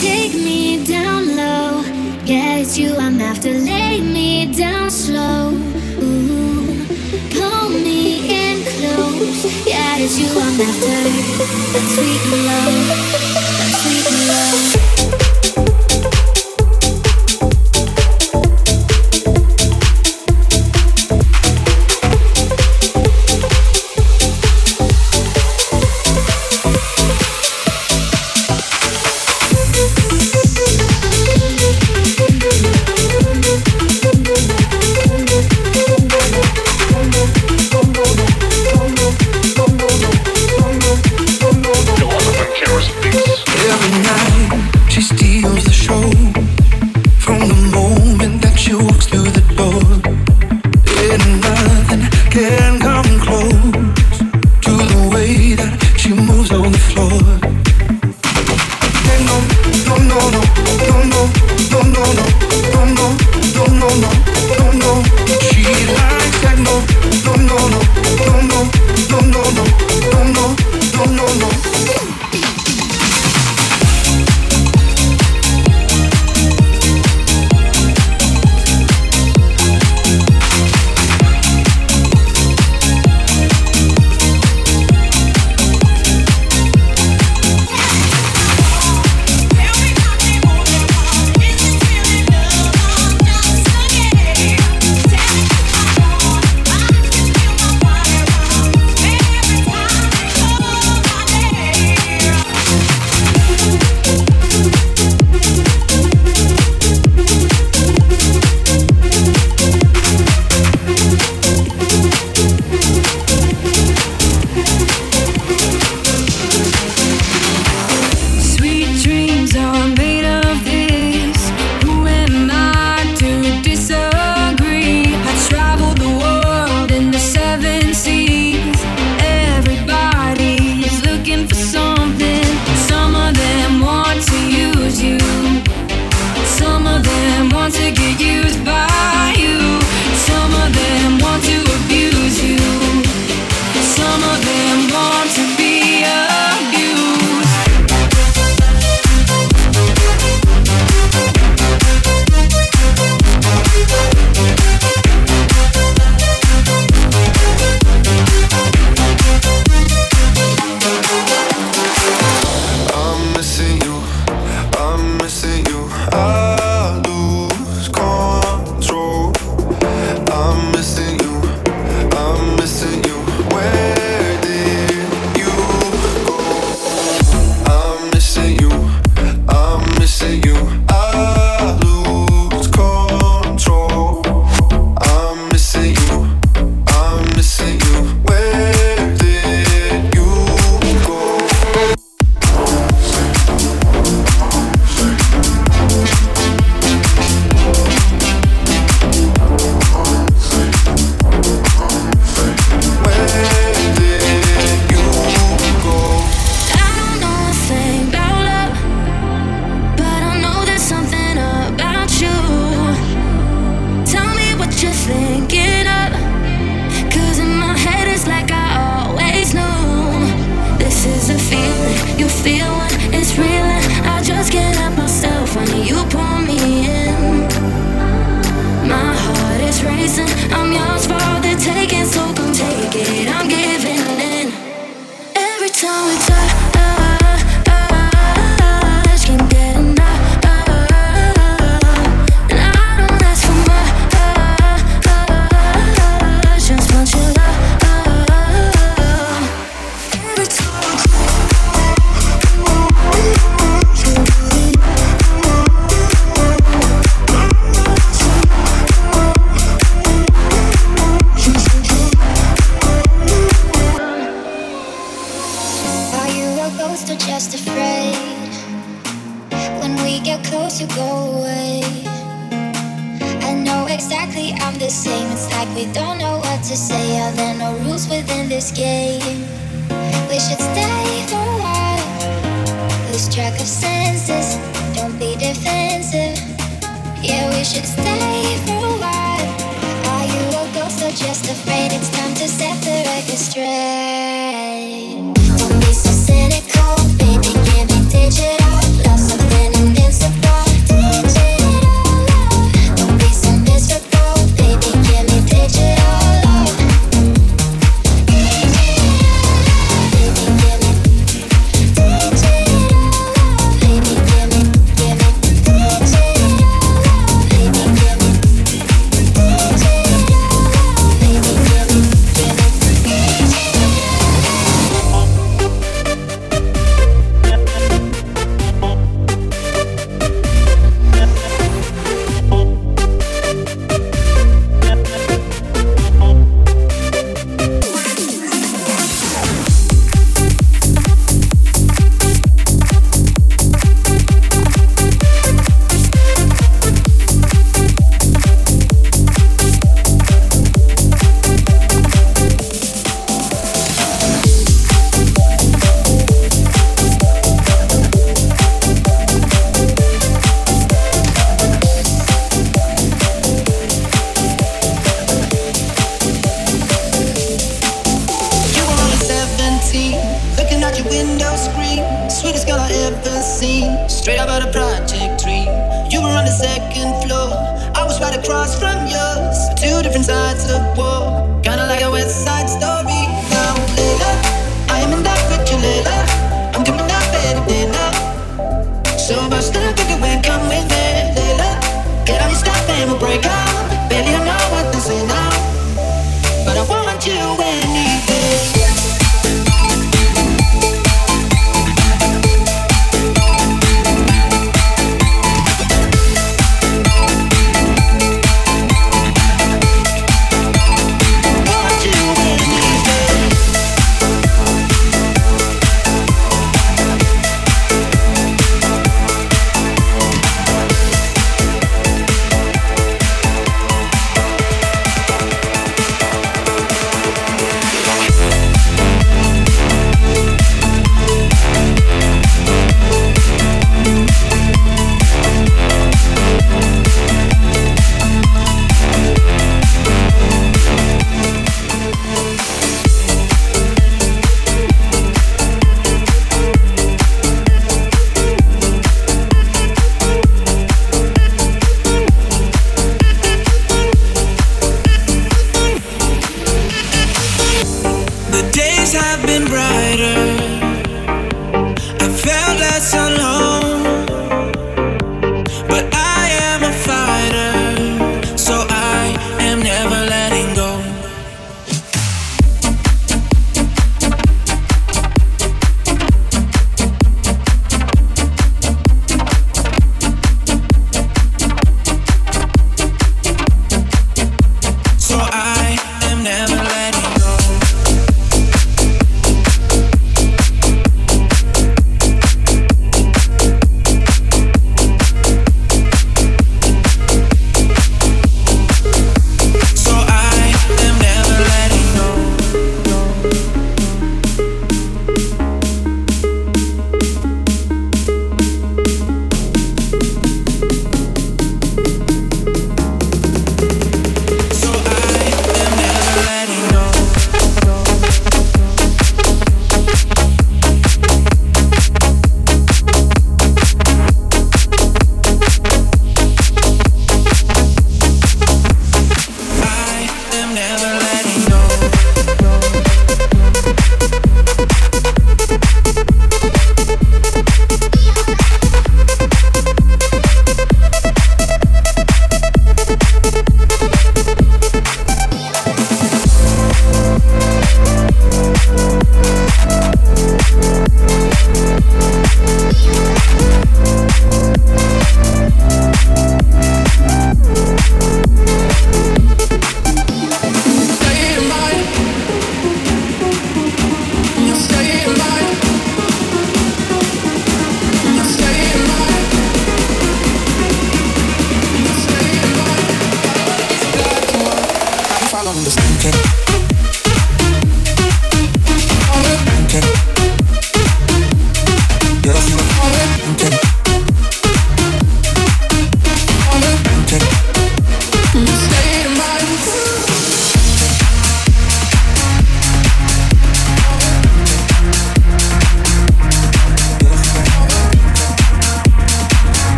Take me down low. Yeah, it's you I'm after. Lay me down slow. Ooh, pull me in close. Yeah, it's you I'm after. That sweet love. this game. We should stay for a while. Lose track of senses. Don't be defensive. Yeah, we should stay for a while. Are you a ghost or just afraid? It's time to set the record straight. Don't be so cynical, baby. Give me digits. window screen. Sweetest girl I ever seen. Straight out of a project dream. You were on the second floor. I was right across from yours. Two different sides of the wall. Kinda like a West Side Story.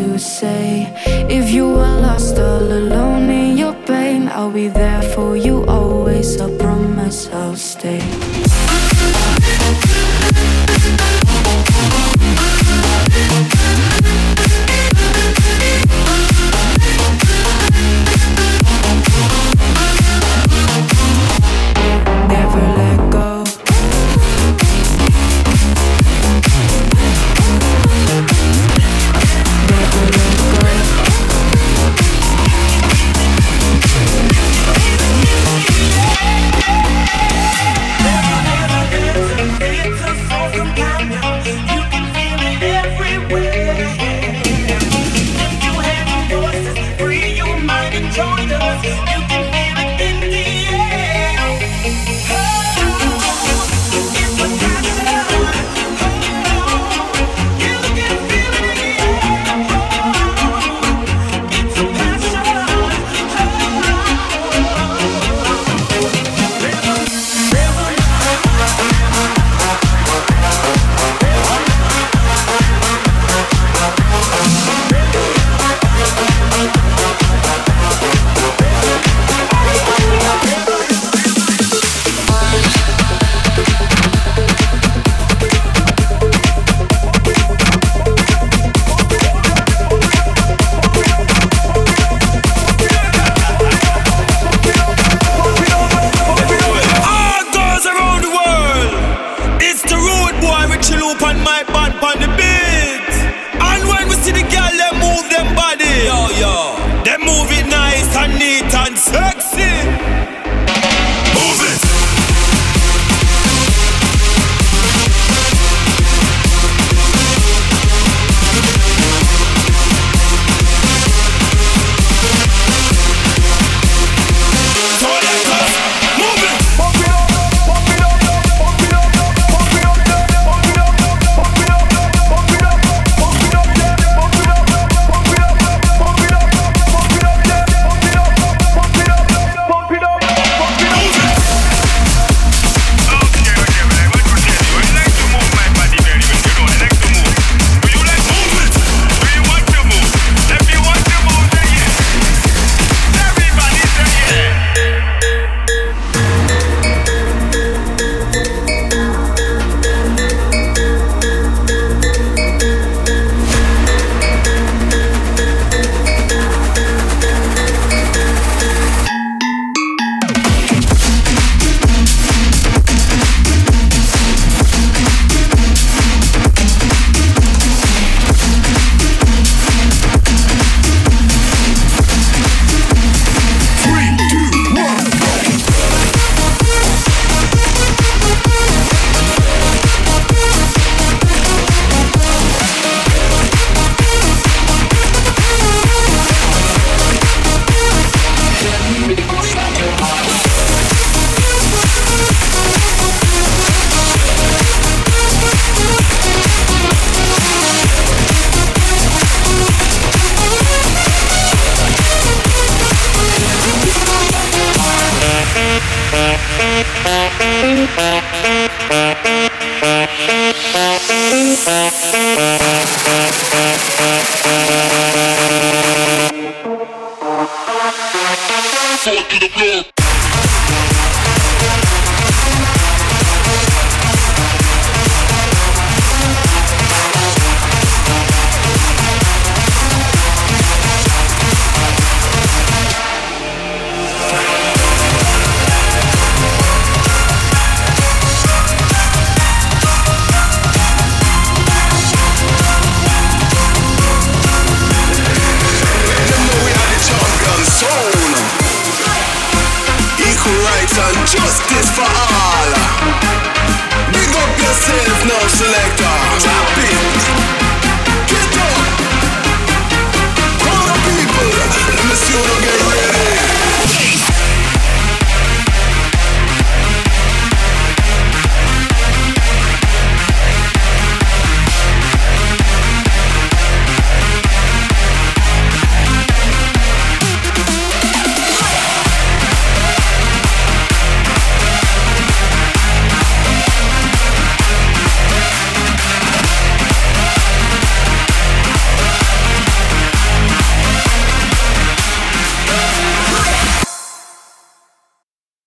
to say. If you are lost all alone in your pain, I'll be there for you always. I promise I'll stay. Bye.